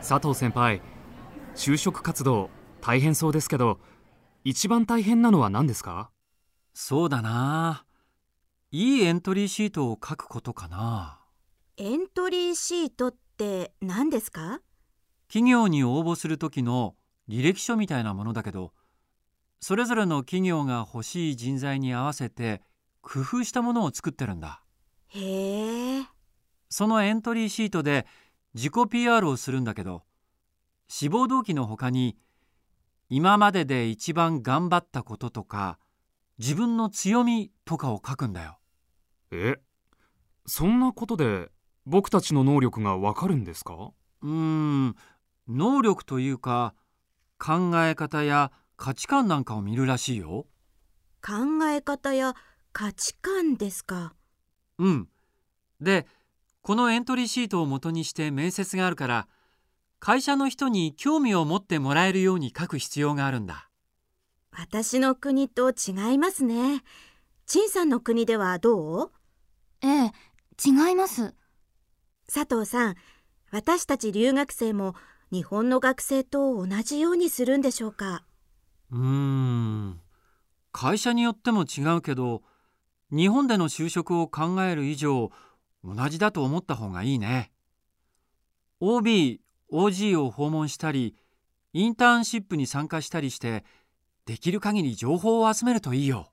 佐藤先輩就職活動大変そうですけど一番大変なのは何ですか？そうだな。いいエントリーシートを書くことかな。エントリーシートって何ですか？企業に応募する時の履歴書みたいなものだけどそれぞれの企業が欲しい人材に合わせて工夫したものを作ってるんだ。へえ。そのエントリーシートで自己 PR をするんだけど志望動機の他に今までで一番頑張ったこととか自分の強みとかを書くんだよ。えそんなことで僕たちの能力がわかるんですか？うーん能力というか考え方や価値観なんかを見るらしいよ。考え方や価値観ですか？うん。でこのエントリーシートを元にして面接があるから会社の人に興味を持ってもらえるように書く必要があるんだ。私の国と違いますね。陳さんの国ではどう？ええ、違います。佐藤さん私たち留学生も日本の学生と同じようにするんでしょうか？うーん。会社によっても違うけど日本での就職を考える以上同じだと思った方がいいね。OB、OG を訪問したりインターンシップに参加したりしてできる限り情報を集めるといいよ。